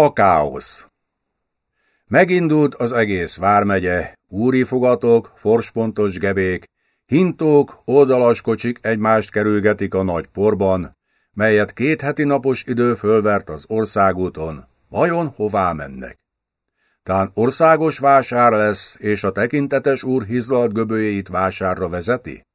A káosz Megindult az egész vármegye, úri fogatok, forspontos gebék, hintók, oldalas kocsik egymást kerülgetik a nagy porban, melyet két heti napos idő fölvert az országúton. Vajon hová mennek? Tán országos vásár lesz, és a tekintetes úr hizlalt göbőjét vásárra vezeti?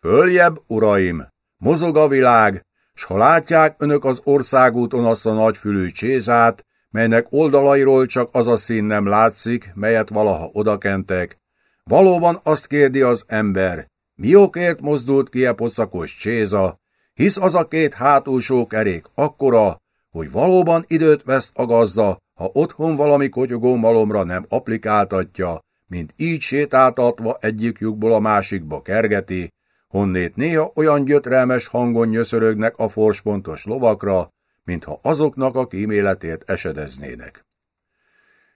Följebb, uraim, mozog a világ, s ha látják önök az országúton azt a nagyfülű csézát, melynek oldalairól csak az a szín nem látszik, melyet valaha odakentek, valóban azt kérdi az ember, mi okért mozdult ki a pocakos cséza, hisz az a két hátulsó kerék akkora, hogy valóban időt vesz a gazda, ha otthon valami kotyogó malomra nem applikáltatja, mint így sétáltatva egyik lyukból a másikba kergeti, honnét néha olyan gyötrelmes hangon nyöszörögnek a forspontos lovakra, mintha azoknak a kíméletért esedeznének.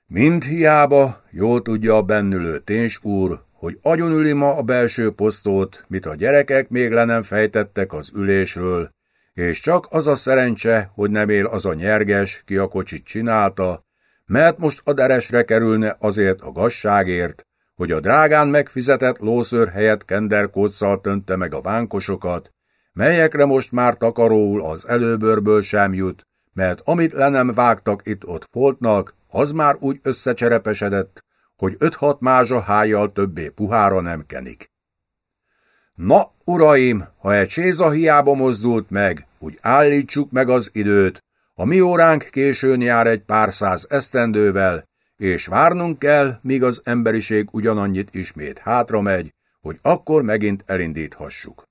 Mind hiába, jól tudja a bennülő téns úr, hogy agyonüli ma a belső posztót, mit a gyerekek még le nem fejtettek az ülésről, és csak az a szerencse, hogy nem él az a nyerges, ki a kocsit csinálta, mert most a deresre kerülne azért a gazságért, hogy a drágán megfizetett lószőr helyett kenderkóccal tönte meg a vánkosokat, melyekre most már takaróul az előbörből sem jut, mert amit le nem vágtak itt-ott foltnak, az már úgy összecserepesedett, hogy öt-hat mázsa hájjal többé puhára nem kenik. Na, uraim, ha egy séza hiába mozdult meg, úgy állítsuk meg az időt, a mi óránk későn jár egy pár száz esztendővel, és várnunk kell, míg az emberiség ugyanannyit ismét hátra megy, hogy akkor megint elindíthassuk.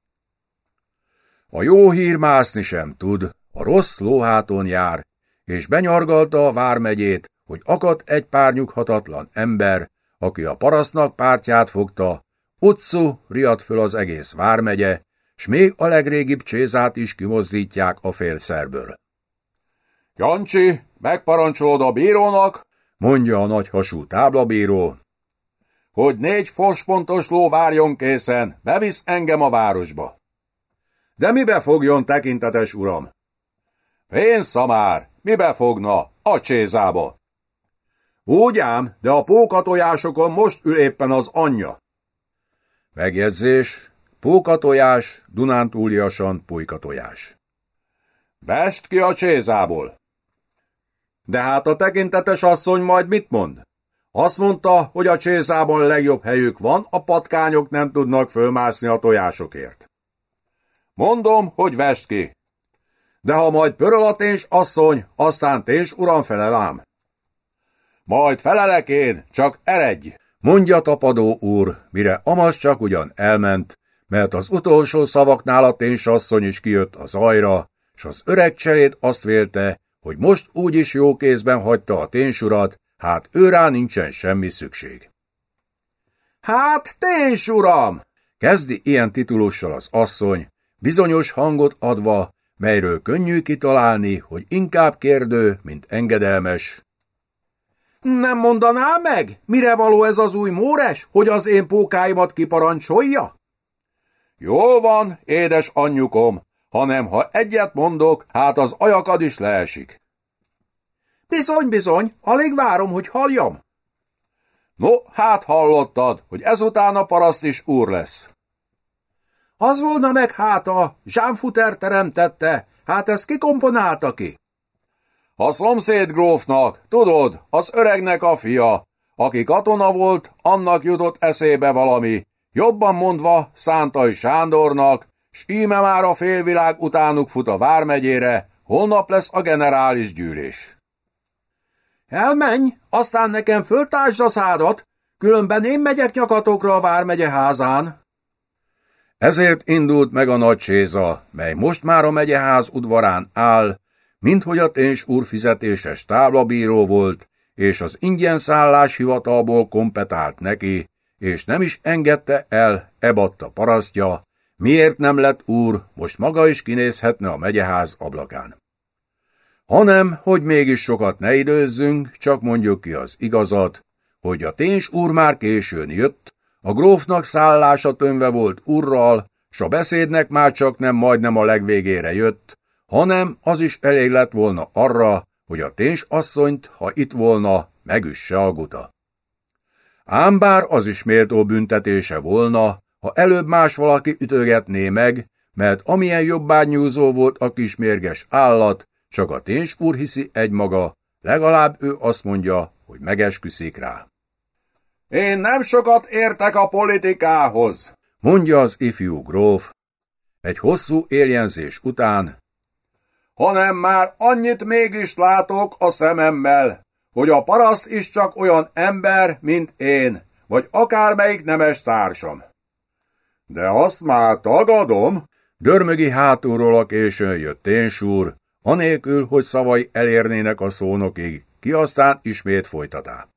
A jó hír mászni sem tud, a rossz lóháton jár, és benyargalta a vármegyét, hogy akadt egy pár nyughatatlan ember, aki a parasztnak pártját fogta, utcu riadt föl az egész vármegye, s még a legrégibb csézát is kimozdítják a félszerből. Jancsi, megparancsolod a bírónak, mondja a nagy hasú táblabíró, hogy négy forspontos ló várjon készen, bevisz engem a városba. De mibe fogjon, tekintetes uram? Pénzszamár, mibe fogna? A csézába. Úgy ám, de a pókatojásokon most ül éppen az anyja. Megjegyzés, pókatojás, Dunántúliasan pulykatojás. Vest ki a csézából. De hát a tekintetes asszony majd mit mond? Azt mondta, hogy a csészában legjobb helyük van, a patkányok nem tudnak fölmászni a tojásokért. Mondom, hogy vest ki. De ha majd pöröl a téns asszony, aztán téns uram felel ám. Majd felelek én, csak eredj, mondja tapadó úr, mire Amas csak ugyan elment, mert az utolsó szavaknál a téns asszony is kijött az ajra, s az öreg cseréd azt vélte, hogy most úgyis jó kézben hagyta a ténsurat, hát őrá nincsen semmi szükség. Hát, ténsuram! Kezdi ilyen titulussal az asszony, bizonyos hangot adva, melyről könnyű kitalálni, hogy inkább kérdő, mint engedelmes. Nem mondaná meg, mire való ez az új móres, hogy az én pókáimat kiparancsolja? Jól van, édes anyjukom, hanem ha egyet mondok, hát az ajakad is leesik. Bizony, bizony, alig várom, hogy halljam. No, hát hallottad, hogy ezután a paraszt is úr lesz. Az volna meg hát a Jean teremtette, hát ezt kikomponálta ki. A szomszéd grófnak, tudod, az öregnek a fia, aki katona volt, annak jutott eszébe valami, jobban mondva Szántai Sándornak, s íme már a félvilág utánuk fut a Vármegyére, holnap lesz a generális gyűlés. Elmenj, aztán nekem föltásd a szádat, különben én megyek nyakatokra a Vármegye házán. Ezért indult meg a nagy séza, mely most már a megyeház udvarán áll, minthogy a téns úr fizetéses táblabíró volt, és az ingyen szállás hivatalból kompetált neki, és nem is engedte el ebatta parasztja, miért nem lett úr, most maga is kinézhetne a megyeház ablakán. Hanem, hogy mégis sokat ne időzzünk, csak mondjuk ki az igazat, hogy a téns úr már későn jött, a grófnak szállása tönve volt urral, s a beszédnek már csak nem majdnem a legvégére jött, hanem az is elég lett volna arra, hogy a téns asszonyt, ha itt volna, megüsse a guta. Ám bár az is méltó büntetése volna, ha előbb más valaki ütögetné meg, mert amilyen jobbányúzó volt a kis mérges állat, csak a téns úr hiszi egymaga, legalább ő azt mondja, hogy megesküszik rá. Én nem sokat értek a politikához, mondja az ifjú gróf. Egy hosszú éljenzés után, hanem már annyit mégis látok a szememmel, hogy a paraszt is csak olyan ember, mint én, vagy akármelyik nemes társam. De azt már tagadom, dörmögi hátulról a későn jött ténsúr, anélkül, hogy szavai elérnének a szónokig, ki aztán ismét folytatá.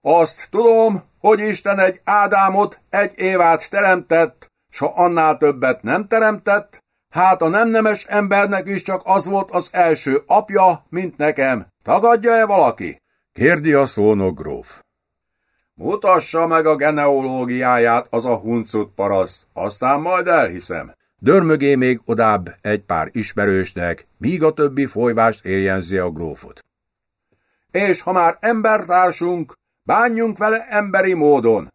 Azt tudom, hogy Isten egy Ádámot, egy Évát teremtett, s ha annál többet nem teremtett, hát a nem nemes embernek is csak az volt az első apja, mint nekem. Tagadja-e valaki? Kérdi a szónok gróf. Mutassa meg a genealógiáját az a huncut paraszt, aztán majd elhiszem. Dörmögé még odább egy pár ismerősnek, míg a többi folyvást éljenzi a grófot. És ha már embertársunk, bánjunk vele emberi módon.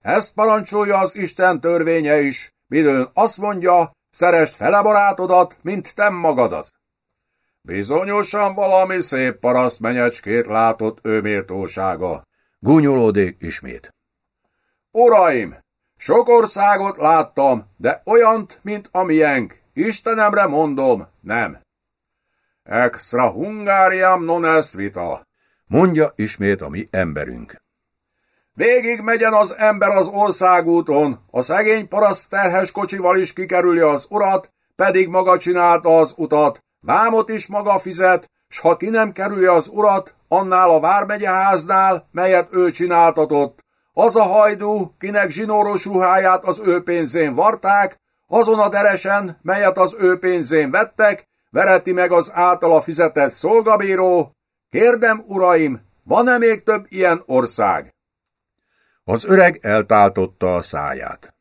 Ezt parancsolja az Isten törvénye is, midőn azt mondja, szerest fele barátodat, mint te magadat. Bizonyosan valami szép paraszt menyecskét látott ő méltósága. Gúnyolódik ismét. Uraim, sok országot láttam, de olyant, mint amilyenk. Istenemre mondom, nem. Extra Hungariam non est vita. Mondja ismét a mi emberünk. Végig megyen az ember az országúton, a szegény paraszt terhes kocsival is kikerüli az urat, pedig maga csinálta az utat, vámot is maga fizet, s ha ki nem kerülje az urat, annál a vármegyeháznál, melyet ő csináltatott, az a hajdú, kinek zsinóros ruháját az ő pénzén varták, azon a deresen, melyet az ő pénzén vettek, vereti meg az általa fizetett szolgabíró. Kérdem, uraim, van-e még több ilyen ország? Az öreg eltáltotta a száját.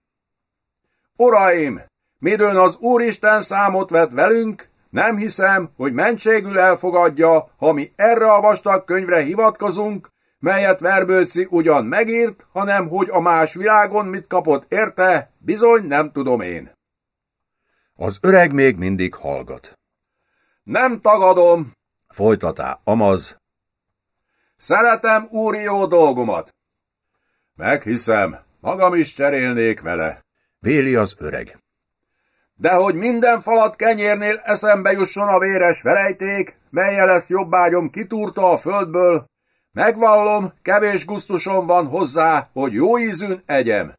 Uraim, midőn az Úristen számot vett velünk, nem hiszem, hogy mentségül elfogadja, ha mi erre a vastag könyvre hivatkozunk, melyet Verbőci ugyan megírt, hanem hogy a más világon mit kapott érte, bizony nem tudom én. Az öreg még mindig hallgat. Nem tagadom, folytatá Amaz. Szeretem úri jó dolgomat. Meghiszem, magam is cserélnék vele. Véli az öreg. De hogy minden falat kenyérnél eszembe jusson a véres verejték, melyel lesz jobbágyom kitúrta a földből, megvallom, kevés gusztusom van hozzá, hogy jó ízűn egyem.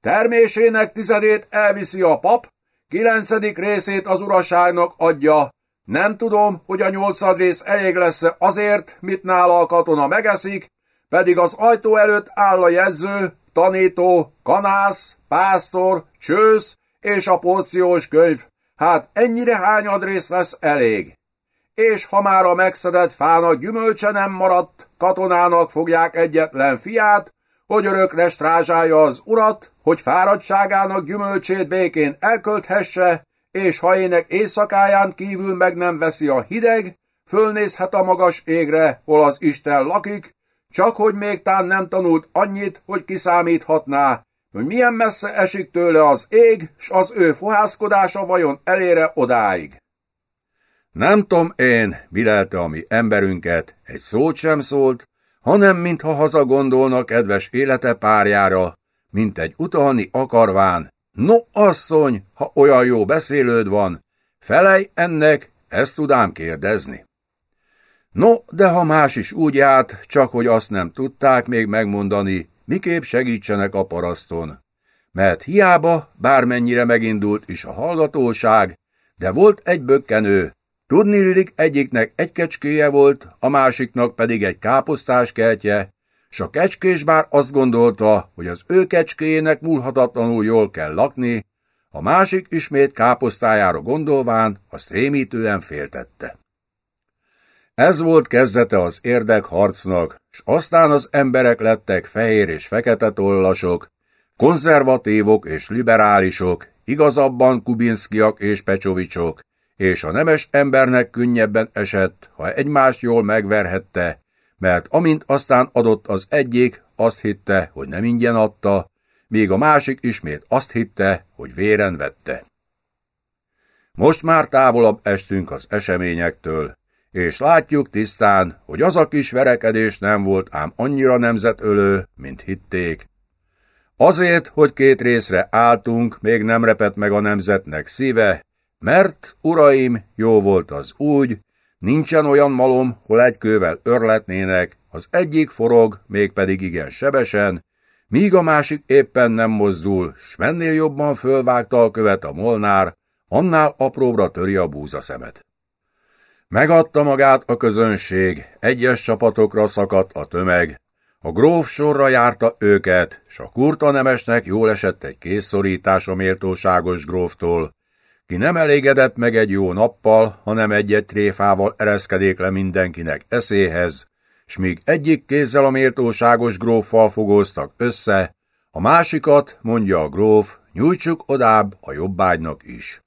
Termésének tizedét elviszi a pap, kilencedik részét az uraságnak adja. Nem tudom, hogy a nyolcad rész elég lesz -e azért, mit nála a katona megeszik, pedig az ajtó előtt áll a jegyző, tanító, kanász, pásztor, csősz és a porciós könyv. Hát ennyire hányad rész lesz elég. És ha már a megszedett fának gyümölcse nem maradt, katonának fogják egyetlen fiát, hogy örökre strázsálja az urat, hogy fáradtságának gyümölcsét békén elkölthesse, és ha ének éjszakáján kívül meg nem veszi a hideg, fölnézhet a magas égre, hol az Isten lakik, csak hogy még tán nem tanult annyit, hogy kiszámíthatná, hogy milyen messze esik tőle az ég, s az ő fohászkodása vajon elére odáig. Nem tudom én, virelte a mi emberünket, egy szót sem szólt, hanem mintha hazagondolna kedves élete párjára, mint egy utalni akarván. No, asszony, ha olyan jó beszélőd van, felej ennek, ezt tudám kérdezni. No, de ha más is úgy járt, csak hogy azt nem tudták még megmondani, miképp segítsenek a paraszton. Mert hiába, bármennyire megindult is a hallgatóság, de volt egy bökkenő. Tudnillik egyiknek egy kecskéje volt, a másiknak pedig egy káposztás kertje, s a kecskés bár azt gondolta, hogy az ő kecskéjének múlhatatlanul jól kell lakni, a másik ismét káposztájára gondolván azt rémítően féltette. Ez volt kezdete az érdekharcnak, s aztán az emberek lettek fehér és fekete tollasok, konzervatívok és liberálisok, igazabban Kubinszkiak és Pecsovicsok, és a nemes embernek könnyebben esett, ha egymást jól megverhette, mert amint aztán adott az egyik, azt hitte, hogy nem ingyen adta, míg a másik ismét azt hitte, hogy véren vette. Most már távolabb estünk az eseményektől, és látjuk tisztán, hogy az a kis verekedés nem volt ám annyira nemzetölő, mint hitték. Azért, hogy két részre álltunk, még nem repett meg a nemzetnek szíve, mert, uraim, jó volt az úgy, nincsen olyan malom, hol egy kővel örletnének, az egyik forog, mégpedig igen sebesen, míg a másik éppen nem mozdul, s mennél jobban fölvágta a követ a molnár, annál apróbra töri a búzaszemet. Megadta magát a közönség, egyes csapatokra szakadt a tömeg, a gróf sorra járta őket, s a kurta nemesnek jól esett egy készszorítás a méltóságos gróftól, ki nem elégedett meg egy jó nappal, hanem egy-egy tréfával ereszkedék le mindenkinek eszéhez, s míg egyik kézzel a méltóságos gróffal fogóztak össze, a másikat, mondja a gróf, nyújtsuk odább a jobbágynak is.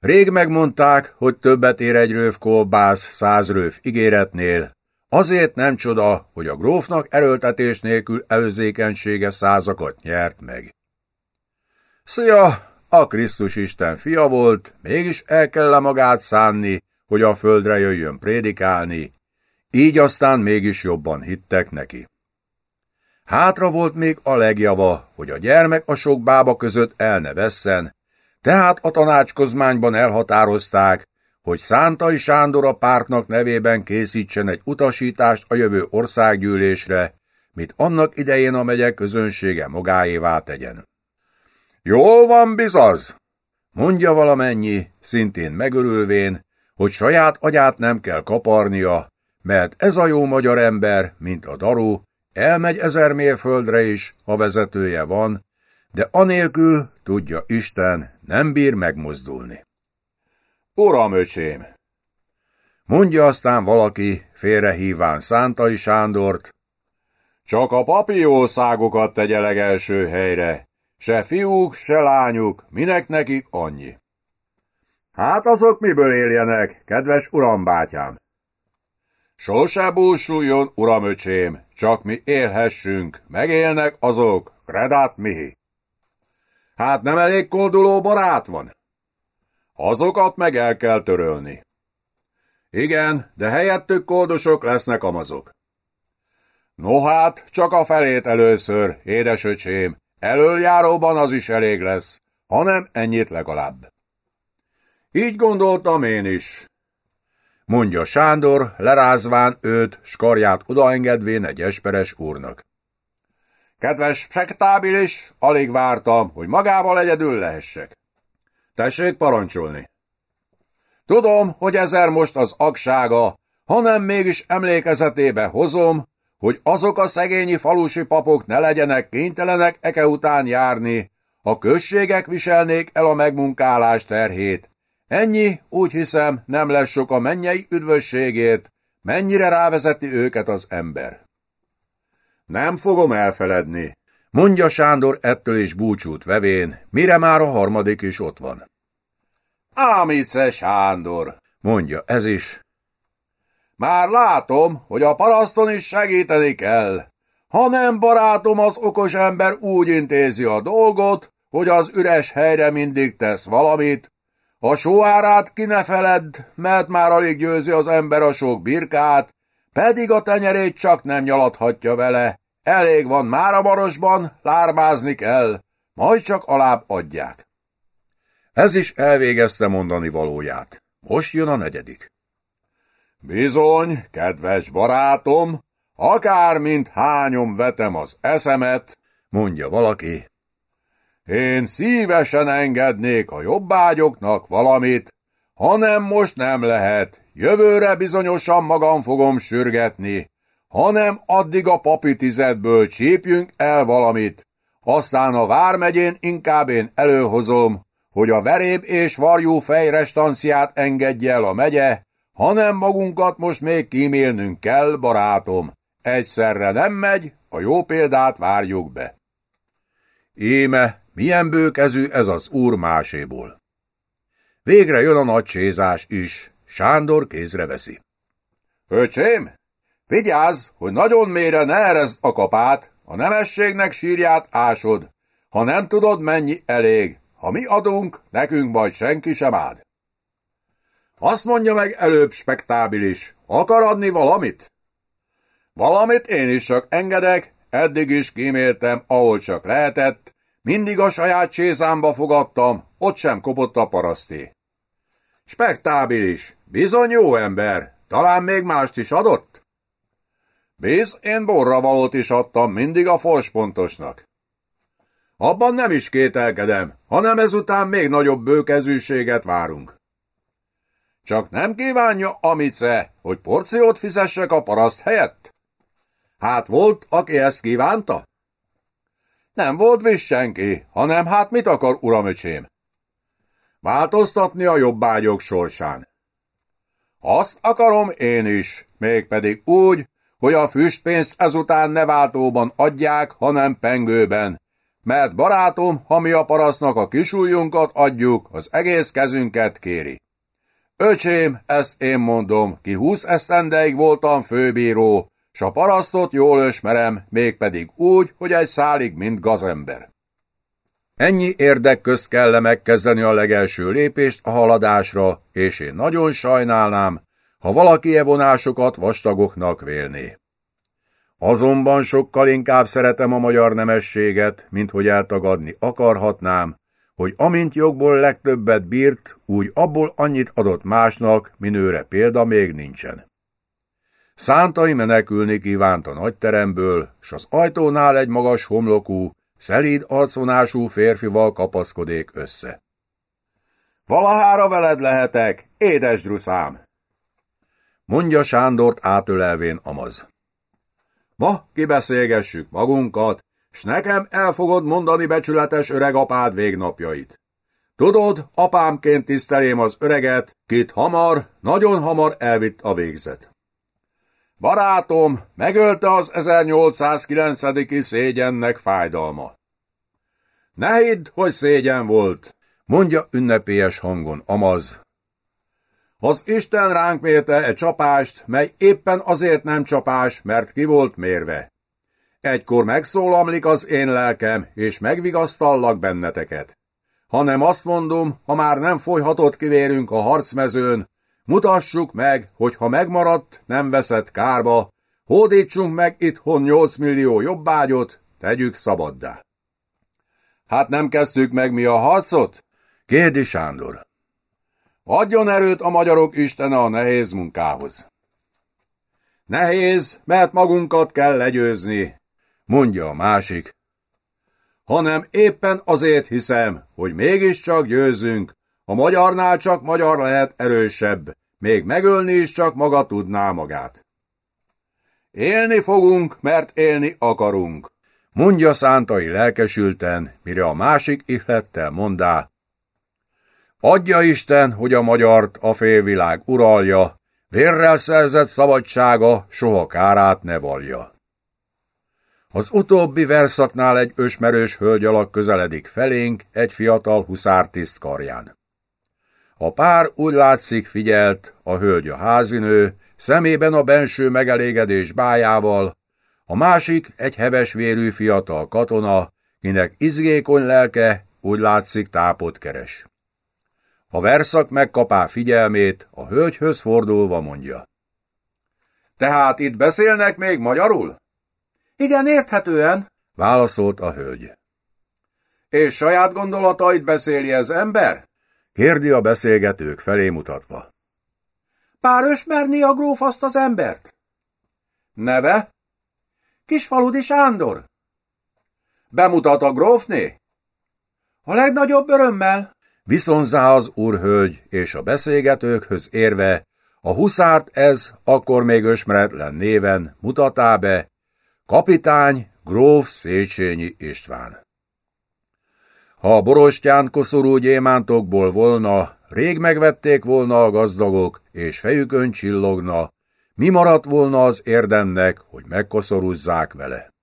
Rég megmondták, hogy többet ér egy röv kolbász száz röv ígéretnél, azért nem csoda, hogy a grófnak erőltetés nélkül előzékenysége százakat nyert meg. Szia! A Krisztus Isten fia volt, mégis el kell -e magát szánni, hogy a földre jöjjön prédikálni, így aztán mégis jobban hittek neki. Hátra volt még a legjava, hogy a gyermek a sok bába között el ne vesszen, tehát a tanácskozmányban elhatározták, hogy Szántai Sándor a pártnak nevében készítsen egy utasítást a jövő országgyűlésre, mit annak idején a megye közönsége magáévá tegyen. Jól van, bizaz! Mondja valamennyi, szintén megörülvén, hogy saját agyát nem kell kaparnia, mert ez a jó magyar ember, mint a daru, elmegy ezer mérföldre is, ha vezetője van, de anélkül, tudja Isten, nem bír megmozdulni. Uram, öcsém! Mondja aztán valaki, félrehíván Szántai Sándort, csak a papiószágokat tegye legelső helyre, se fiúk, se lányuk, minek nekik annyi. Hát azok miből éljenek, kedves urambátyám? Sose búsuljon, uramöcsém, csak mi élhessünk, megélnek azok, kredát mihi. Hát nem elég kolduló barát van? Azokat meg el kell törölni. Igen, de helyettük koldosok lesznek amazok. No hát, csak a felét először, édesöcsém, elöljáróban az is elég lesz, hanem ennyit legalább. Így gondoltam én is, mondja Sándor, lerázván őt, skarját odaengedvén egy esperes úrnak. Kedves sektábilis, alig vártam, hogy magával egyedül lehessek. Tessék parancsolni. Tudom, hogy ezer most az agsága, hanem mégis emlékezetébe hozom, hogy azok a szegényi falusi papok ne legyenek kénytelenek eke után járni, a községek viselnék el a megmunkálás terhét, Ennyi, úgy hiszem, nem lesz sok a mennyei üdvösségét, mennyire rávezeti őket az ember. Nem fogom elfeledni, mondja Sándor ettől is búcsút vevén, mire már a harmadik is ott van. Ámice Sándor, mondja ez is. Már látom, hogy a paraszton is segíteni kell. Ha nem barátom, az okos ember úgy intézi a dolgot, hogy az üres helyre mindig tesz valamit, a sóárát ki ne feledd, mert már alig győzi az ember a sok birkát, pedig a tenyerét csak nem nyaladhatja vele. Elég van már a barosban, lármázni kell, majd csak alább adják. Ez is elvégezte mondani valóját. Most jön a negyedik. Bizony, kedves barátom, akár mint hányom vetem az eszemet, mondja valaki, én szívesen engednék a jobbágyoknak valamit, hanem most nem lehet, jövőre bizonyosan magam fogom sürgetni, hanem addig a papi tizedből csípjünk el valamit, aztán a vármegyén inkább én előhozom, hogy a veréb és varjú fejrestanciát engedje el a megye, hanem magunkat most még kímélnünk kell, barátom. Egyszerre nem megy, a jó példát várjuk be. Íme milyen bőkezű ez az úr máséból. Végre jön a nagy csézás is. Sándor kézre veszi. Öcsém, vigyázz, hogy nagyon mélyre ne erezd a kapát, a nemességnek sírját ásod. Ha nem tudod, mennyi elég. Ha mi adunk, nekünk majd senki sem ád. Azt mondja meg előbb spektábilis, akar adni valamit? Valamit én is csak engedek, eddig is kíméltem, ahol csak lehetett, mindig a saját csészámba fogadtam, ott sem kopott a paraszté. Spektábilis, bizony jó ember, talán még mást is adott? Biz, én borravalót is adtam mindig a forspontosnak. Abban nem is kételkedem, hanem ezután még nagyobb bőkezűséget várunk. Csak nem kívánja, Amice, hogy porciót fizessek a paraszt helyett? Hát volt, aki ezt kívánta? Nem volt bis senki, hanem hát mit akar, uramöcsém? Változtatni a jobbágyok sorsán. Azt akarom én is, mégpedig úgy, hogy a füstpénzt ezután ne váltóban adják, hanem pengőben. Mert barátom, ha mi a parasznak a kisújunkat adjuk, az egész kezünket kéri. Öcsém, ezt én mondom, ki húsz esztendeig voltam főbíró, s a parasztot jól ösmerem, mégpedig úgy, hogy egy szálig, mint gazember. Ennyi érdek közt kell megkezdeni a legelső lépést a haladásra, és én nagyon sajnálnám, ha valaki e vonásokat vastagoknak vélné. Azonban sokkal inkább szeretem a magyar nemességet, mint hogy eltagadni akarhatnám, hogy amint jogból legtöbbet bírt, úgy abból annyit adott másnak, minőre példa még nincsen. Szántai menekülni kívánt a nagyteremből, s az ajtónál egy magas homlokú, szelíd arcvonású férfival kapaszkodék össze. Valahára veled lehetek, édes druszám! Mondja Sándort átölelvén Amaz. Ma kibeszélgessük magunkat, s nekem el fogod mondani becsületes öreg apád végnapjait. Tudod, apámként tisztelém az öreget, kit hamar, nagyon hamar elvitt a végzet. Barátom, megölte az 1809. szégyennek fájdalma. Ne hidd, hogy szégyen volt, mondja ünnepélyes hangon Amaz. Az Isten ránk mérte egy csapást, mely éppen azért nem csapás, mert ki volt mérve. Egykor megszólamlik az én lelkem, és megvigasztallak benneteket. Hanem azt mondom, ha már nem folyhatott kivérünk a harcmezőn, mutassuk meg, hogy ha megmaradt, nem veszett kárba, hódítsunk meg itthon nyolc millió jobbágyot, tegyük szabaddá. Hát nem kezdtük meg mi a harcot? Kérdi Sándor. Adjon erőt a magyarok istene a nehéz munkához. Nehéz, mert magunkat kell legyőzni, mondja a másik. Hanem éppen azért hiszem, hogy mégiscsak győzünk, a magyarnál csak magyar lehet erősebb, még megölni is csak maga tudná magát. Élni fogunk, mert élni akarunk, mondja szántai lelkesülten, mire a másik ihlettel mondá. Adja Isten, hogy a magyart a félvilág uralja, vérrel szerzett szabadsága soha kárát ne valja. Az utóbbi verszaknál egy ösmerős hölgy alak közeledik felénk egy fiatal huszártiszt karján. A pár úgy látszik figyelt, a hölgy a házinő, szemében a benső megelégedés bájával, a másik egy heves vérű fiatal katona, kinek izgékony lelke úgy látszik tápot keres. A verszak megkapá figyelmét, a hölgyhöz fordulva mondja. Tehát itt beszélnek még magyarul? Igen, érthetően, válaszolt a hölgy. És saját gondolatait beszéli ez ember? Kérdi a beszélgetők felé mutatva. Pár ösmerni a gróf azt az embert? Neve? Kisfaludi Sándor. Bemutat a grófné? A legnagyobb örömmel. Viszonzá az úrhölgy, és a beszélgetőkhöz érve, a huszárt ez, akkor még ösmeretlen néven mutatá be, kapitány gróf Széchenyi István. Ha a borostyán koszorú gyémántokból volna, rég megvették volna a gazdagok, és fejükön csillogna, mi maradt volna az érdemnek, hogy megkoszorúzzák vele.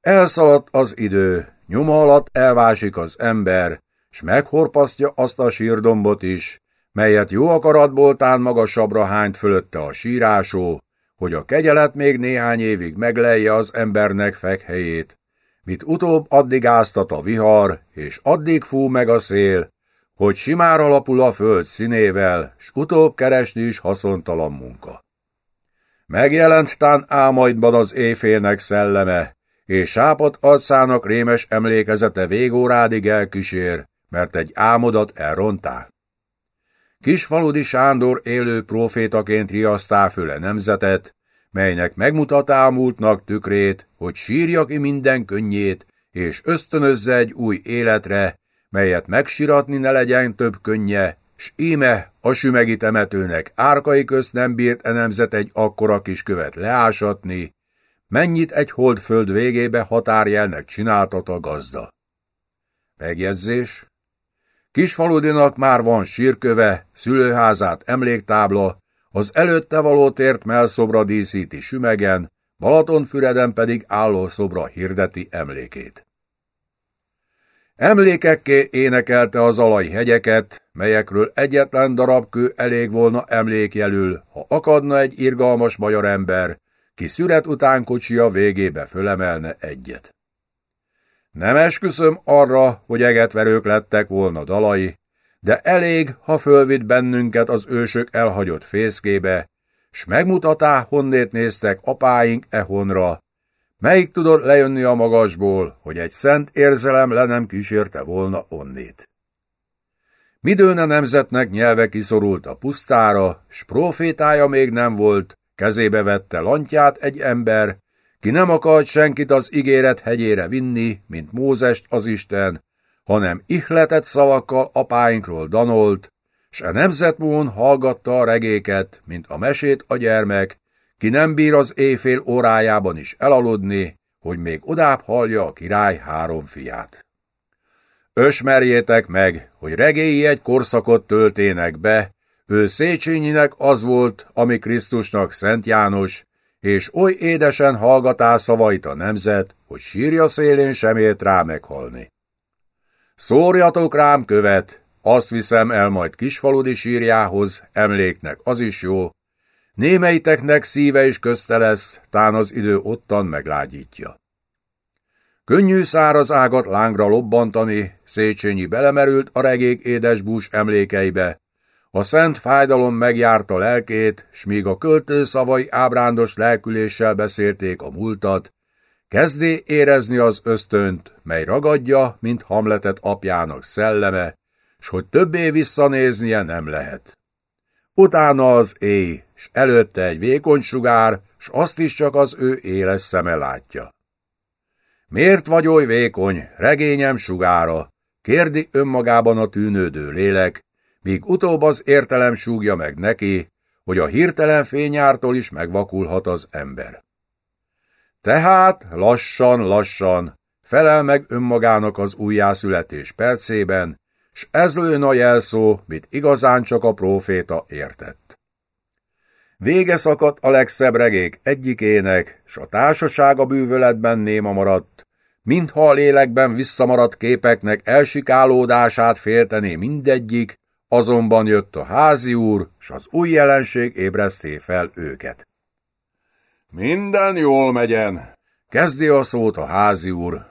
Elszaladt az idő, nyoma alatt elvásik az ember, s meghorpasztja azt a sírdombot is, melyet jó akaratból tán magasabbra hányt fölötte a sírásó, hogy a kegyelet még néhány évig meglejje az embernek fekhelyét, mit utóbb addig áztat a vihar, és addig fú meg a szél, hogy simár alapul a föld színével, s utóbb keresni is haszontalan munka. Megjelent tán álmaidban az éjfélnek szelleme, és sápat arcának rémes emlékezete végórádig elkísér, mert egy álmodat elrontál. Kisfaludi Sándor élő profétaként riasztál föle nemzetet, melynek megmutatá múltnak tükrét, hogy sírja ki minden könnyét, és ösztönözze egy új életre, melyet megsiratni ne legyen több könnye, s íme a sümegi temetőnek árkai közt nem bírt e nemzet egy akkora kis követ leásatni, mennyit egy holdföld végébe határjelnek csináltat a gazda. Megjegyzés Kisfaludinak már van sírköve, szülőházát emléktábla, az előtte való tért melszobra díszíti sümegen, Balatonfüreden pedig álló szobra hirdeti emlékét. Emlékekké énekelte az alai hegyeket, melyekről egyetlen darab kő elég volna emlékjelül, ha akadna egy irgalmas magyar ember, ki szüret után kocsia végébe fölemelne egyet. Nem esküszöm arra, hogy egetverők lettek volna dalai, de elég, ha fölvitt bennünket az ősök elhagyott fészkébe, s megmutatá, honnét néztek apáink e honra, melyik tudott lejönni a magasból, hogy egy szent érzelem le nem kísérte volna onnét. Midőne nemzetnek nyelve kiszorult a pusztára, s profétája még nem volt, kezébe vette lantját egy ember, ki nem akart senkit az ígéret hegyére vinni, mint Mózest az Isten, hanem ihletett szavakkal apáinkról danolt, s a nemzetmón hallgatta a regéket, mint a mesét a gyermek, ki nem bír az éjfél órájában is elaludni, hogy még odább hallja a király három fiát. Ösmerjétek meg, hogy regéi egy korszakot töltének be, ő Széchenyinek az volt, ami Krisztusnak Szent János, és oly édesen hallgatá szavait a nemzet, hogy sírja szélén sem ért rá meghalni. Szórjatok rám követ, azt viszem el majd kisfaludi sírjához, emléknek az is jó, némeiteknek szíve is közte lesz, tán az idő ottan meglágyítja. Könnyű száraz ágat lángra lobbantani, Széchenyi belemerült a regék édesbús emlékeibe, a szent fájdalom megjárta lelkét, s míg a költő szavai ábrándos lelküléssel beszélték a múltat, kezdé érezni az ösztönt, mely ragadja, mint Hamletet apjának szelleme, s hogy többé visszanéznie nem lehet. Utána az éj, s előtte egy vékony sugár, s azt is csak az ő éles szeme látja. Miért vagy oly vékony, regényem sugára? Kérdi önmagában a tűnődő lélek, míg utóbb az értelem súgja meg neki, hogy a hirtelen fényártól is megvakulhat az ember. Tehát lassan-lassan felel meg önmagának az újjászületés percében, s ez lőn a jelszó, mit igazán csak a próféta értett. Vége szakadt a legszebb regék egyikének, s a társaság a bűvöletben néma maradt, mintha a lélekben visszamaradt képeknek elsikálódását féltené mindegyik, Azonban jött a házi úr, s az új jelenség ébreszté fel őket. Minden jól megyen, kezdi a szót a házi úr.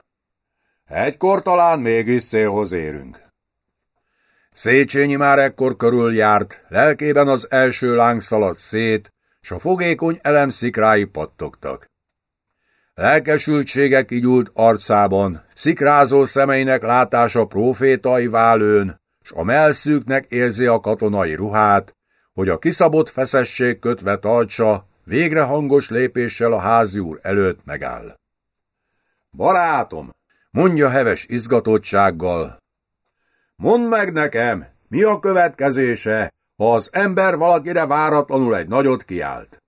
Egykor talán mégis szélhoz érünk. Széchenyi már ekkor körül járt, lelkében az első láng szaladt szét, s a fogékony elemszikrái pattogtak. Lelkesültsége kigyúlt arcában, szikrázó szemeinek látása profétai válőn, s a melszűknek érzi a katonai ruhát, hogy a kiszabott feszesség kötve tartsa, végre hangos lépéssel a házi úr előtt megáll. Barátom, mondja heves izgatottsággal, mondd meg nekem, mi a következése, ha az ember valakire váratlanul egy nagyot kiált.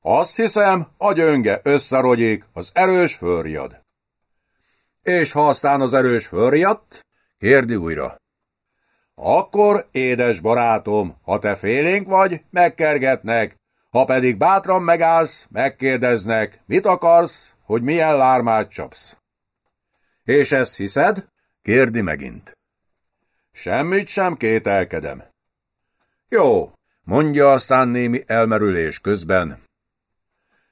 Azt hiszem, a gyönge összerogyik, az erős fölriad. És ha aztán az erős fölriadt? Kérdi újra. Akkor, édes barátom, ha te félénk vagy, megkergetnek, ha pedig bátran megállsz, megkérdeznek, mit akarsz, hogy milyen lármát csapsz. És ezt hiszed? Kérdi megint. Semmit sem kételkedem. Jó, mondja aztán némi elmerülés közben.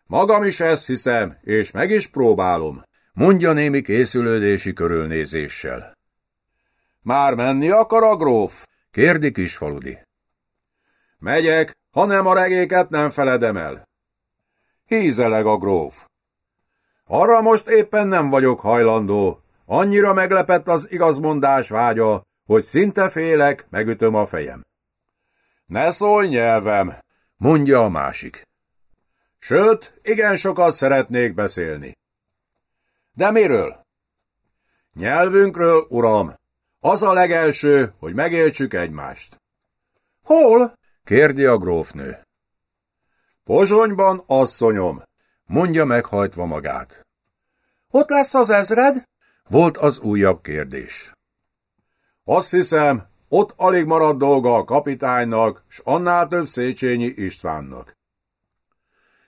Magam is ezt hiszem, és meg is próbálom, mondja némi készülődési körülnézéssel. Már menni akar a gróf? kérdi kisfaludi. Megyek, hanem a regéket nem feledem el. Hízeleg a gróf. Arra most éppen nem vagyok hajlandó. Annyira meglepett az igazmondás vágya, hogy szinte félek, megütöm a fejem. Ne szólj nyelvem, mondja a másik. Sőt, igen sokat szeretnék beszélni. De miről? Nyelvünkről, uram. Az a legelső, hogy megértsük egymást. Hol? Kérdi a grófnő. Pozsonyban, asszonyom, mondja meghajtva magát. Ott lesz az ezred? Volt az újabb kérdés. Azt hiszem, ott alig maradt dolga a kapitánynak, s annál több Széchenyi Istvánnak.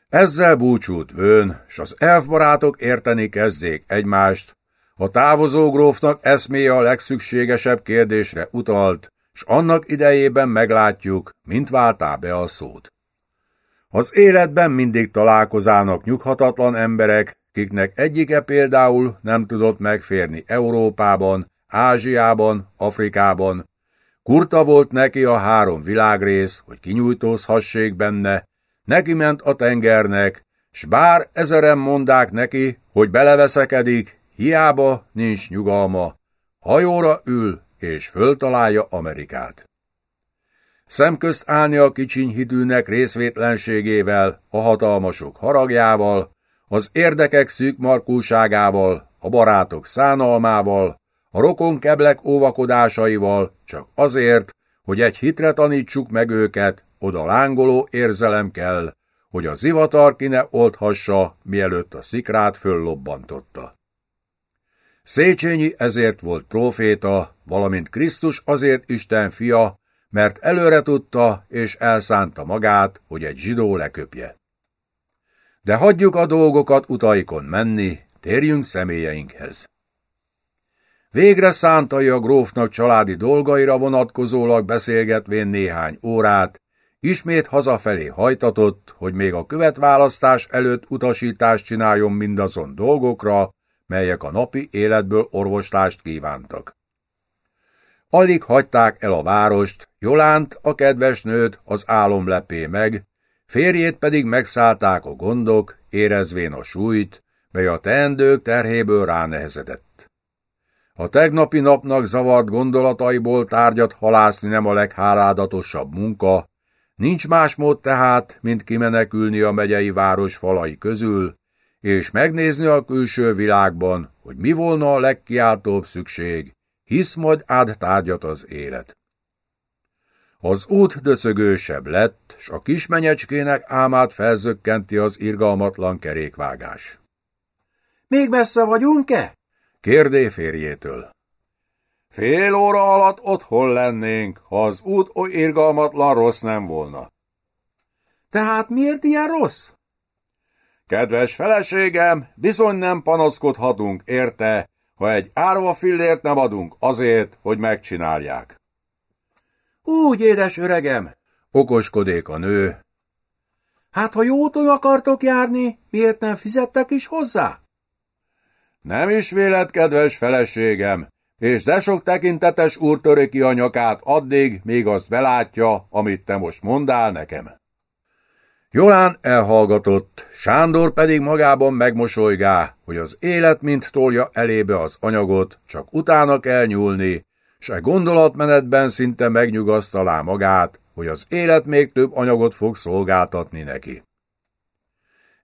Ezzel búcsút vőn, s az elfbarátok érteni kezdék egymást, a távozó grófnak eszméje a legszükségesebb kérdésre utalt, s annak idejében meglátjuk, mint váltá be a szót. Az életben mindig találkozának nyughatatlan emberek, kiknek egyike például nem tudott megférni Európában, Ázsiában, Afrikában. Kurta volt neki a három világrész, hogy kinyújtózhassék benne, neki ment a tengernek, s bár ezeren mondák neki, hogy beleveszekedik, hiába nincs nyugalma, hajóra ül és föltalálja Amerikát. Szemközt állni a kicsiny hidűnek részvétlenségével, a hatalmasok haragjával, az érdekek szűk markulságával, a barátok szánalmával, a rokon keblek óvakodásaival, csak azért, hogy egy hitre tanítsuk meg őket, oda lángoló érzelem kell, hogy a zivatar ki ne oldhassa, mielőtt a szikrát föllobbantotta. Széchenyi ezért volt proféta, valamint Krisztus azért Isten fia, mert előre tudta és elszánta magát, hogy egy zsidó leköpje. De hagyjuk a dolgokat utaikon menni, térjünk személyeinkhez. Végre szántai a grófnak családi dolgaira vonatkozólag beszélgetvén néhány órát, ismét hazafelé hajtatott, hogy még a követválasztás előtt utasítást csináljon mindazon dolgokra, melyek a napi életből orvoslást kívántak. Alig hagyták el a várost, Jolánt, a kedves nőt az álom lepé meg, férjét pedig megszállták a gondok, érezvén a súlyt, mely a teendők terhéből ránehezedett. A tegnapi napnak zavart gondolataiból tárgyat halászni nem a legháládatosabb munka, nincs más mód tehát, mint kimenekülni a megyei város falai közül, és megnézni a külső világban, hogy mi volna a legkiáltóbb szükség, hisz majd ád tárgyat az élet. Az út döszögősebb lett, s a kismenyecskének álmát felzökkenti az irgalmatlan kerékvágás. Még messze vagyunk-e? kérdé férjétől. Fél óra alatt otthon lennénk, ha az út oly irgalmatlan rossz nem volna. Tehát miért ilyen rossz? Kedves feleségem, bizony nem panaszkodhatunk, érte, ha egy árva fillért nem adunk azért, hogy megcsinálják. Úgy, édes öregem, okoskodik a nő. Hát, ha jó úton akartok járni, miért nem fizettek is hozzá? Nem is vélet, kedves feleségem, és de sok tekintetes úr töri a nyakát addig, míg azt belátja, amit te most mondál nekem. Jolán elhallgatott, Sándor pedig magában megmosolygá, hogy az élet mint tolja elébe az anyagot, csak utána kell nyúlni, s a gondolatmenetben szinte megnyugasztalá magát, hogy az élet még több anyagot fog szolgáltatni neki.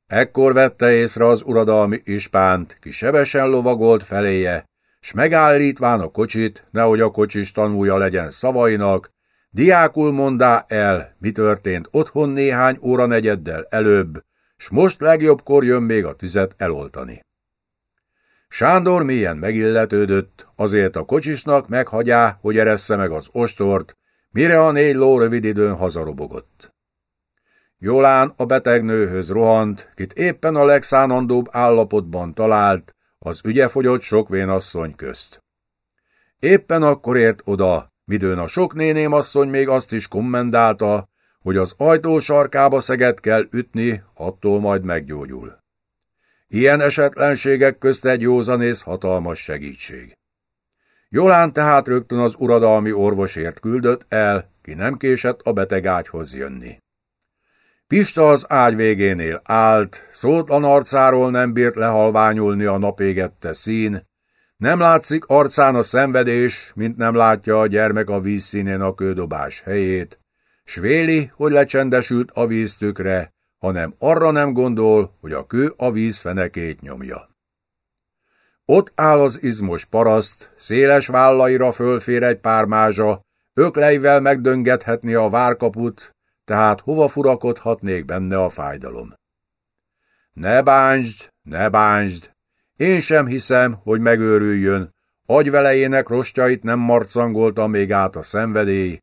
Ekkor vette észre az uradalmi ispánt, ki sebesen lovagolt feléje, s megállítván a kocsit, nehogy a kocsis tanulja legyen szavainak, diákul mondá el, mi történt otthon néhány óra negyeddel előbb, s most legjobbkor jön még a tüzet eloltani. Sándor mélyen megilletődött, azért a kocsisnak meghagyá, hogy eressze meg az ostort, mire a négy ló rövid időn hazarobogott. Jolán a betegnőhöz rohant, kit éppen a legszánandóbb állapotban talált, az ügyefogyott sok vénasszony közt. Éppen akkor ért oda, midőn a sok néném asszony még azt is kommendálta, hogy az ajtó sarkába szeget kell ütni, attól majd meggyógyul. Ilyen esetlenségek közt egy józanész hatalmas segítség. Jolán tehát rögtön az uradalmi orvosért küldött el, ki nem késett a beteg ágyhoz jönni. Pista az ágy végénél állt, szótlan arcáról nem bírt lehalványulni a napégette szín, nem látszik arcán a szenvedés, mint nem látja a gyermek a vízszínén a kődobás helyét, s véli, hogy lecsendesült a víztükre, hanem arra nem gondol, hogy a kő a víz fenekét nyomja. Ott áll az izmos paraszt, széles vállaira fölfér egy pár mázsa, ökleivel megdöngethetni a várkaput, tehát hova furakodhatnék benne a fájdalom. Ne bántsd, ne bántsd, én sem hiszem, hogy megőrüljön, agyvelejének rostjait nem marcangolta még át a szenvedély,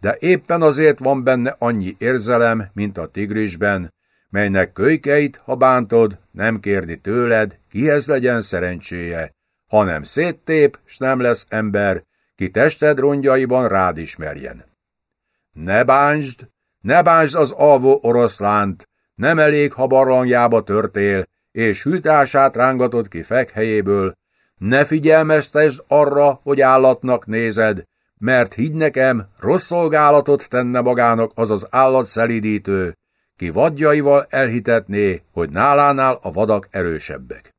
de éppen azért van benne annyi érzelem, mint a tigrisben, melynek kölykeit, ha bántod, nem kérdi tőled, kihez legyen szerencséje, hanem széttép, s nem lesz ember, ki tested rongyaiban rád ismerjen. Ne bántsd, ne bántsd az alvó oroszlánt, nem elég, ha barlangjába törtél, és hűtását rángatod ki fekhelyéből, ne figyelmeztesd arra, hogy állatnak nézed, mert higgy nekem, rossz szolgálatot tenne magának az az állat szelidítő, ki vadjaival elhitetné, hogy nálánál a vadak erősebbek.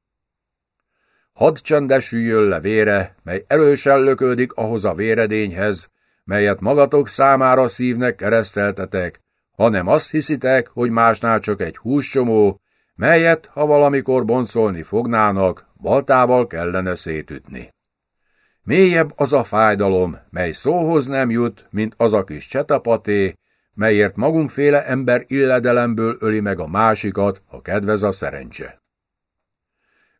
Hadd csendesüljön le vére, mely erősen löködik ahhoz a véredényhez, melyet magatok számára szívnek kereszteltetek, hanem azt hiszitek, hogy másnál csak egy húscsomó, melyet, ha valamikor bonszolni fognának, baltával kellene szétütni. Mélyebb az a fájdalom, mely szóhoz nem jut, mint az a kis csetapaté, melyért magunkféle ember illedelemből öli meg a másikat, ha kedvez a szerencse.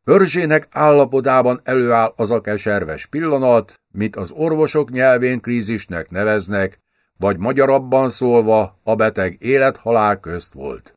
Örzsének állapodában előáll az a keserves pillanat, mit az orvosok nyelvén krízisnek neveznek, vagy magyarabban szólva a beteg élet-halál közt volt.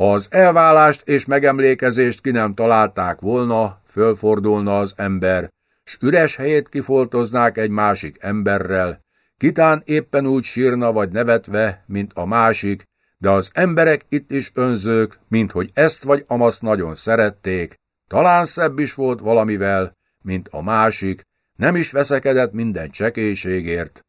Ha az elválást és megemlékezést ki nem találták volna, fölfordulna az ember, s üres helyét kifoltoznák egy másik emberrel, kitán éppen úgy sírna vagy nevetve, mint a másik, de az emberek itt is önzők, mint hogy ezt vagy amazt nagyon szerették, talán szebb is volt valamivel, mint a másik, nem is veszekedett minden csekélységért.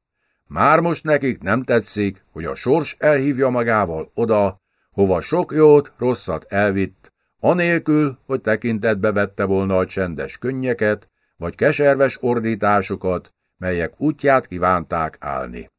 Már most nekik nem tetszik, hogy a sors elhívja magával oda, hova sok jót, rosszat elvitt, anélkül, hogy tekintetbe vette volna a csendes könnyeket, vagy keserves ordításokat, melyek útját kívánták állni.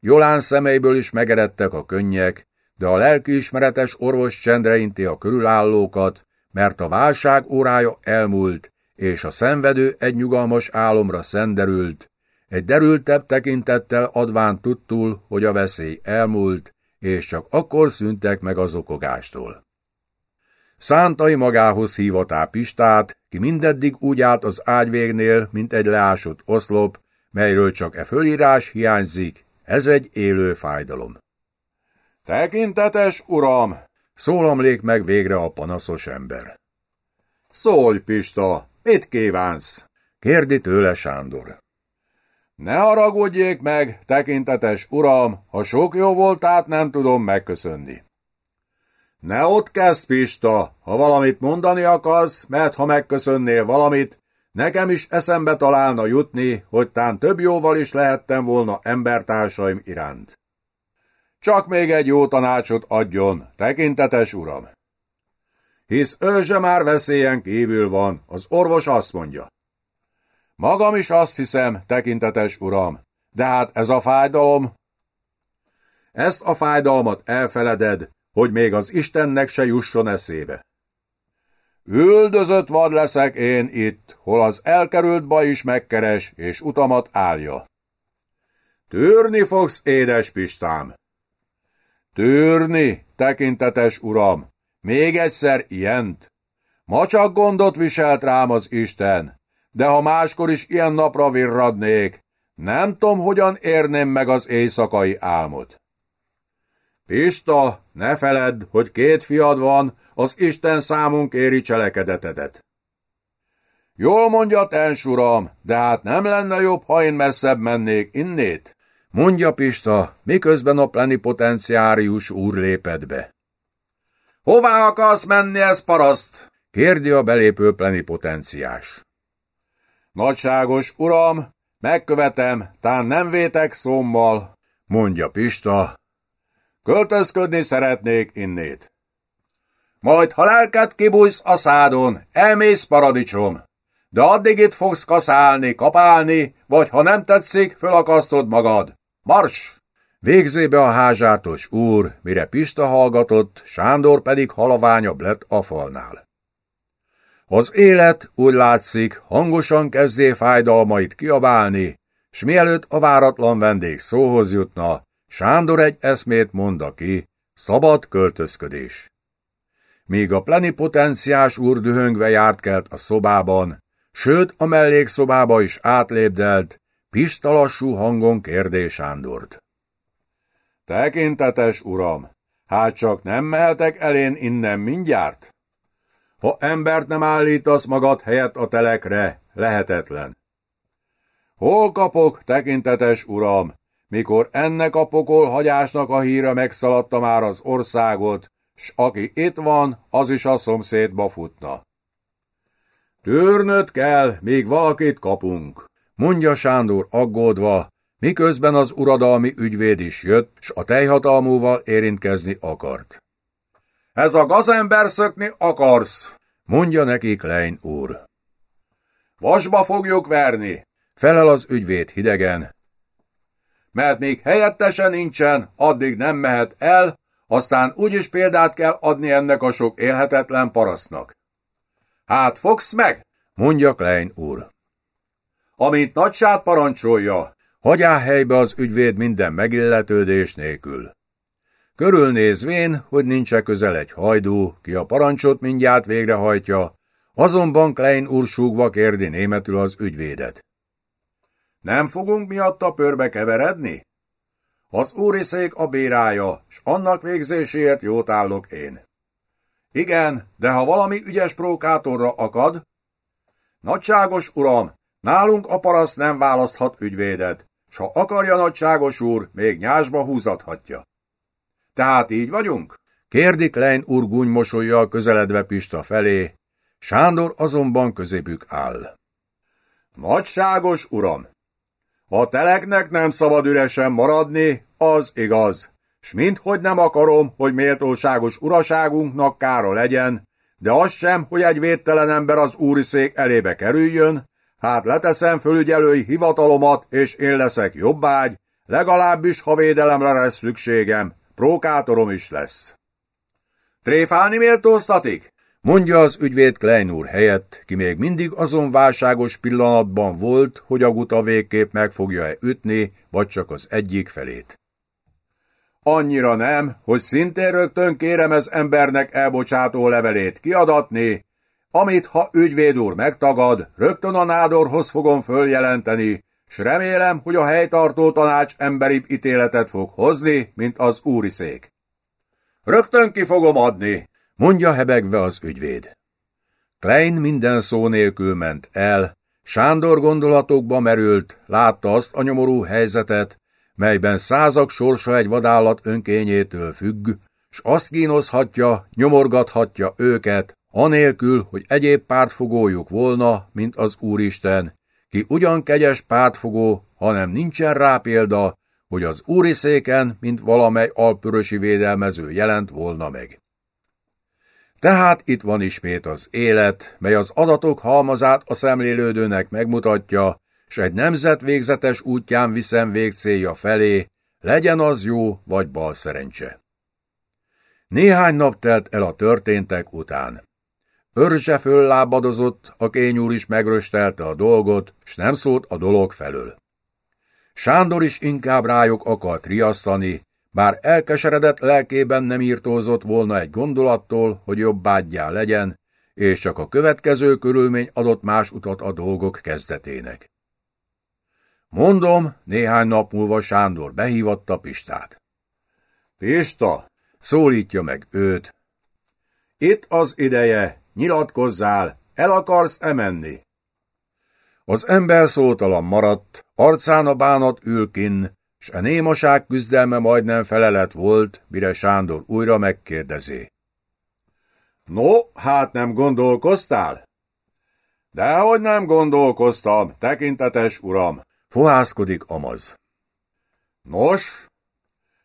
Jolán szemeiből is megeredtek a könnyek, de a lelkiismeretes orvos csendre inti a körülállókat, mert a válság órája elmúlt, és a szenvedő egy nyugalmas álomra szenderült, egy derültebb tekintettel adván tudtul, hogy a veszély elmúlt, és csak akkor szüntek meg az okogástól. Szántai magához hívatá Pistát, ki mindeddig úgy állt az ágyvégnél, mint egy leásott oszlop, melyről csak e fölírás hiányzik, ez egy élő fájdalom. Tekintetes uram! Szólamlék meg végre a panaszos ember. Szólj, Pista, mit kívánsz? Kérdi tőle Sándor. Ne haragudjék meg, tekintetes uram, ha sok jó voltát nem tudom megköszönni. Ne ott kezd, Pista, ha valamit mondani akarsz, mert ha megköszönnél valamit, nekem is eszembe találna jutni, hogy tán több jóval is lehettem volna embertársaim iránt. Csak még egy jó tanácsot adjon, tekintetes uram. Hisz őzse már veszélyen kívül van, az orvos azt mondja. Magam is azt hiszem, tekintetes uram, de hát ez a fájdalom. Ezt a fájdalmat elfeleded, hogy még az Istennek se jusson eszébe. Üldözött vad leszek én itt, hol az elkerült baj is megkeres, és utamat állja. Tűrni fogsz, édes Pistám! Tűrni, tekintetes uram, még egyszer ilyent. Ma csak gondot viselt rám az Isten, de ha máskor is ilyen napra virradnék, nem tudom, hogyan érném meg az éjszakai álmot. Pista, ne feledd, hogy két fiad van, az Isten számunk éri cselekedetedet. Jól mondja, tens uram, de hát nem lenne jobb, ha én messzebb mennék innét? Mondja Pista, miközben a plenipotenciárius úr lépett be. Hová akarsz menni ez paraszt? kérdi a belépő plenipotenciás. Nagyságos uram, megkövetem, tán nem vétek szómmal, mondja Pista. Költözködni szeretnék innét. Majd, ha lelket kibújsz a szádon, elmész paradicsom. De addig itt fogsz kaszálni, kapálni, vagy ha nem tetszik, fölakasztod magad. Mars! Végzébe a házsátos úr, mire Pista hallgatott, Sándor pedig halaványabb lett a falnál. Az élet, úgy látszik, hangosan kezdé fájdalmait kiabálni, s mielőtt a váratlan vendég szóhoz jutna, Sándor egy eszmét mond ki, szabad költözködés. Míg a plenipotenciás úr dühöngve járt kelt a szobában, sőt a mellékszobába is átlépdelt, Pista lassú hangon kérdé Sándort. Tekintetes uram, hát csak nem mehetek elén innen mindjárt? Ha embert nem állítasz magad helyett a telekre, lehetetlen. Hol kapok, tekintetes uram, mikor ennek a pokolhagyásnak a híre megszaladta már az országot, s aki itt van, az is a szomszédba futna. Tűrnöd kell, még valakit kapunk, mondja Sándor aggódva, miközben az uradalmi ügyvéd is jött, s a tejhatalmúval érintkezni akart. Ez a gazember szökni akarsz, mondja neki Klein úr. Vasba fogjuk verni, felel az ügyvéd hidegen. Mert még helyettese nincsen, addig nem mehet el, aztán úgyis példát kell adni ennek a sok élhetetlen parasztnak. Hát fogsz meg? mondja Klein úr. Amint nagysát parancsolja, hagyá helybe az ügyvéd minden megilletődés nélkül. Körülnézvén, hogy nincs -e közel egy hajdú, ki a parancsot mindjárt végrehajtja, azonban Klein úr súgva kérdi németül az ügyvédet. Nem fogunk miatta pörbe keveredni? Az úriszék a bírája, s annak végzéséért jót állok én. Igen, de ha valami ügyes prókátorra akad, Nagyságos uram, nálunk a paraszt nem választhat ügyvédet, s ha akarja nagyságos úr, még nyásba húzathatja. Tehát így vagyunk? Kérdi Klein úr gúnymosolyjal közeledve Pista felé, Sándor azonban középük áll. Nagyságos uram! A teleknek nem szabad üresen maradni, az igaz, s minthogy nem akarom, hogy méltóságos uraságunknak kára legyen, de az sem, hogy egy védtelen ember az úriszék elébe kerüljön, hát leteszem fölügyelői hivatalomat, és én leszek jobbágy, legalábbis, ha védelemre lesz szükségem, prókátorom is lesz. Tréfálni méltóztatik? Mondja az ügyvéd Klein úr helyett, ki még mindig azon válságos pillanatban volt, hogy a guta végképp meg fogja-e ütni, vagy csak az egyik felét. Annyira nem, hogy szintén rögtön kérem ez embernek elbocsátó levelét kiadatni, amit ha ügyvéd úr megtagad, rögtön a nádorhoz fogom följelenteni, s remélem, hogy a helytartó tanács emberibb ítéletet fog hozni, mint az úriszék. Rögtön ki fogom adni, mondja hebegve az ügyvéd. Klein minden szó nélkül ment el, Sándor gondolatokba merült, látta azt a nyomorú helyzetet, melyben százak sorsa egy vadállat önkényétől függ, s azt kínozhatja, nyomorgathatja őket, anélkül, hogy egyéb pártfogójuk volna, mint az Úristen, ki ugyan kegyes pártfogó, hanem nincsen rá példa, hogy az úri széken, mint valamely alpörösi védelmező jelent volna meg. Tehát itt van ismét az élet, mely az adatok halmazát a szemlélődőnek megmutatja, s egy nemzet végzetes útján viszem végcélja felé, legyen az jó vagy bal szerencse. Néhány nap telt el a történtek után. Örzse föllábadozott, a kényúr is megröstelte a dolgot, s nem szólt a dolog felől. Sándor is inkább rájuk akart riasztani, bár elkeseredett lelkében nem írtózott volna egy gondolattól, hogy jobbádjá legyen, és csak a következő körülmény adott más utat a dolgok kezdetének. Mondom, néhány nap múlva Sándor behívatta Pistát. Pista, szólítja meg őt. Itt az ideje, nyilatkozzál, el akarsz emenni? Az ember szótalan maradt, arcán a bánat ülkin, s a némaság küzdelme majdnem felelet volt, mire Sándor újra megkérdezi. No, hát nem gondolkoztál? Dehogy nem gondolkoztam, tekintetes uram, fohászkodik Amaz. Nos,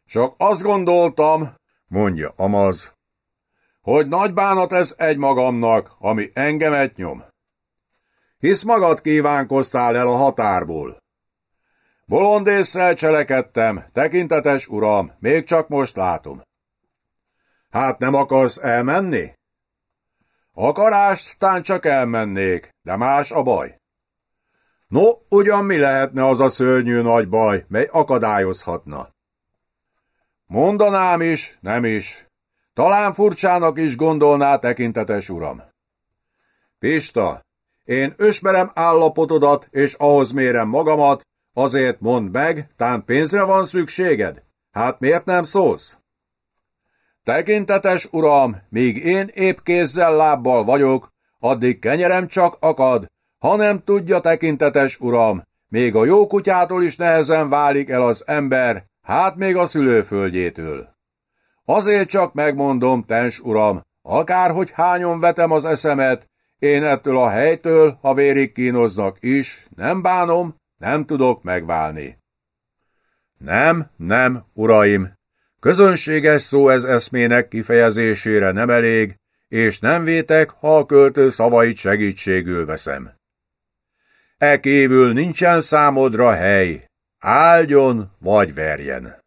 csak azt gondoltam, mondja Amaz, hogy nagy bánat ez egy magamnak, ami engemet nyom. Hisz magad kívánkoztál el a határból. Bolondésszel cselekedtem, tekintetes uram, még csak most látom. Hát nem akarsz elmenni? Akarást tán csak elmennék, de más a baj. No, ugyan mi lehetne az a szörnyű nagy baj, mely akadályozhatna? Mondanám is, nem is. Talán furcsának is gondolná tekintetes uram. Pista, én ösmerem állapotodat, és ahhoz mérem magamat, azért mondd meg, tán pénzre van szükséged? Hát miért nem szólsz? Tekintetes uram, míg én épp kézzel lábbal vagyok, addig kenyerem csak akad, ha nem tudja tekintetes uram, még a jó kutyától is nehezen válik el az ember, hát még a szülőföldjétől. Azért csak megmondom, tens uram, akárhogy hányon vetem az eszemet, én ettől a helytől, ha vérig kínoznak is, nem bánom, nem tudok megválni. Nem, nem, uraim, közönséges szó ez eszmének kifejezésére nem elég, és nem vétek, ha a költő szavait segítségül veszem. E kívül nincsen számodra hely, áldjon vagy verjen.